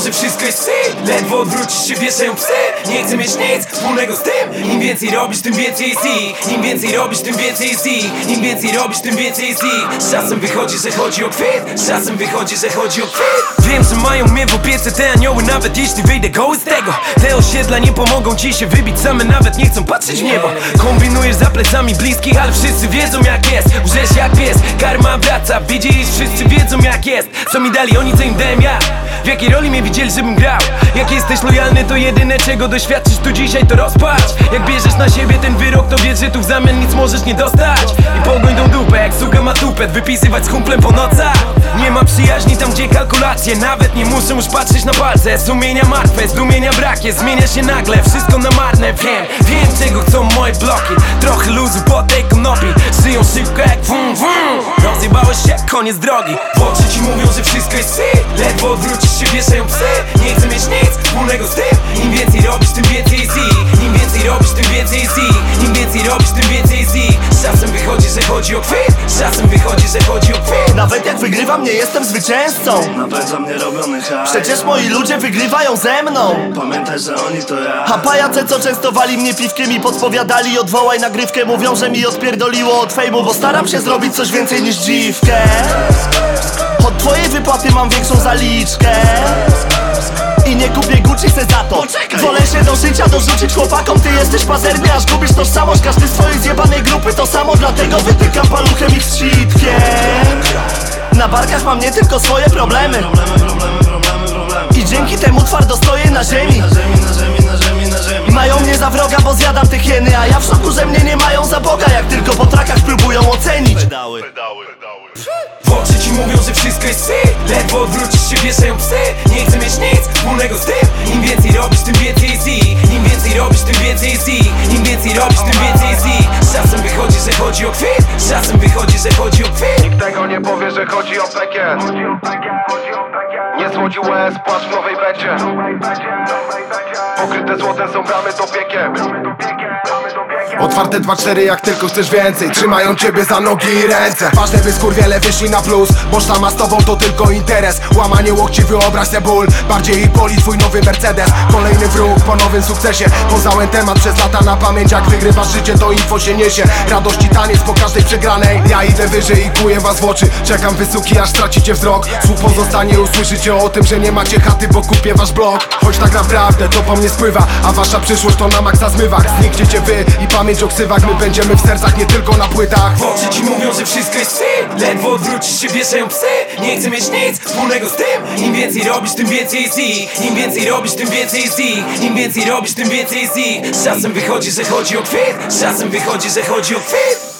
że wszystko jest syf. Ledwo odwrócisz się, wieszają psy. Nie chcę mieć nic wspólnego z tym. Im więcej robisz, tym więcej jest ich. Im więcej robisz, tym więcej jest ich. Im więcej robisz, tym więcej jest ich. Z czasem wychodzi, że chodzi o kwit. Z czasem wychodzi, że chodzi o kwit. Wiem, że mają mnie w opiece te anioły Nawet jeśli wyjdę goły z tego. Te osiedla nie pomogą ci się wybić Same nawet nie chcą patrzeć w niebo. Kombinujesz za plecami bliskich, ale wszyscy wiedzą jak jest. Łżesz jak pies, karma wraca. Widzisz, wszyscy wiedzą jak jest. Co mi dali oni, co im dałem ja? W jakiej roli mnie widzieli, żebym grał. Jak jesteś lojalny, to jedyne czego doświadczysz tu dzisiaj to rozpacz. Jak bierzesz na siebie ten wyrok, to wiesz, że tu w zamian nic możesz nie dostać. I pogoń tą dupę, jak suka ma tupet Wypisywać z po nocach. Nie ma przyjaźni tam, gdzie kalkulacje Nawet nie muszę już patrzeć na palce. Sumienia martwe, zdumienia brak jest Zmienia się nagle, wszystko na marne. Wiem, wiem czego chcą moje bloki. Trochę luzu po tej konopi Żyją szybko jak wum wum. Rozjebałeś się, koniec drogi. Oczy ci mówią, wszystko jest syf. Ledwo odwrócisz się, wieszają psy. Nie chcę mieć nic wspólnego z tym. Im więcej robisz, tym więcej jest ich Im więcej robisz, tym więcej jest ich Im więcej robisz, tym więcej jest ich czasem wychodzi, że chodzi o kwit czasem wychodzi, że chodzi o kwit Nawet jak wygrywam, nie jestem zwycięzcą. Napędza mnie robiony hajs Przecież moi ludzie wygrywają ze mną. Pamiętaj, że oni to ja. A pajace co częstowali mnie piwkiem i podpowiadali Odwołaj nagrywkę, mówią, że mi odpierdoliło od fejmu Bo staram się zrobić coś więcej niż dziwkę. Od twojej wypłaty mam większą zaliczkę. I nie kupię Gucci se za to. Poczekaj. Wolę się do życia dorzucić chłopakom Ty jesteś pazerny, aż gubisz tożsamość. Każdy z twojej zjebanej grupy to samo Dlatego wytykam paluchem ich szczytkiem Na barkach mam nie tylko swoje problemy. I dzięki temu twardo stoję na ziemi. Mają mnie za wroga, bo zjadam te hieny A ja w szoku, że mnie nie mają za Boga Jak tylko po trakach próbują ocenić. Pedały. W oczy ci mówią, że wszystko jest syf Ledwo odwrócisz się, wieszają psy. Nie chcę mieć nic wspólnego z tym. Im więcej robisz, tym więcej jest Im więcej robisz, tym więcej jest Im więcej robisz, tym więcej jest że chodzi o kwit. Czasem wychodzi, że chodzi o kwit. Nikt tego nie powie, że chodzi o pekiet Nie słodzi łez, płacz w nowej becie. Pokryte złotem są bramy do piekiem Otwarte 2-4 jak tylko chcesz więcej. Trzymają ciebie za nogi i ręce. Ważne by skurwiele wyszli na plus Bo sztama z tobą to tylko interes. Łamanie łokci wyobraź se ból. Bardziej boli twój nowy Mercedes. Kolejny wróg po nowym sukcesie. Poznałem temat przez lata na pamięć Jak wygrywasz życie to info się niesie. Radości taniec po każdej przegranej. Ja idę wyżej i kuję was w oczy. Czekam wysuki aż tracicie wzrok. Słuch pozostanie usłyszycie o tym, że nie macie chaty Bo kupię wasz blok. Choć tak naprawdę to po mnie spływa A wasza przyszłość to na maksa zmywak. Znikniecie wy i pamięć o ksywach My będziemy w sercach, nie tylko na płytach. W oczy ci mówią, że wszystko jest syf Ledwo odwrócisz się, wieszają psy. Nie chcę mieć nic wspólnego z tym. Im więcej robisz, tym więcej jest ich Im więcej robisz, tym więcej jest ich Im więcej robisz, tym więcej jest ich Z czasem wychodzi, że chodzi o kwit. Z czasem wychodzi, że chodzi o kwit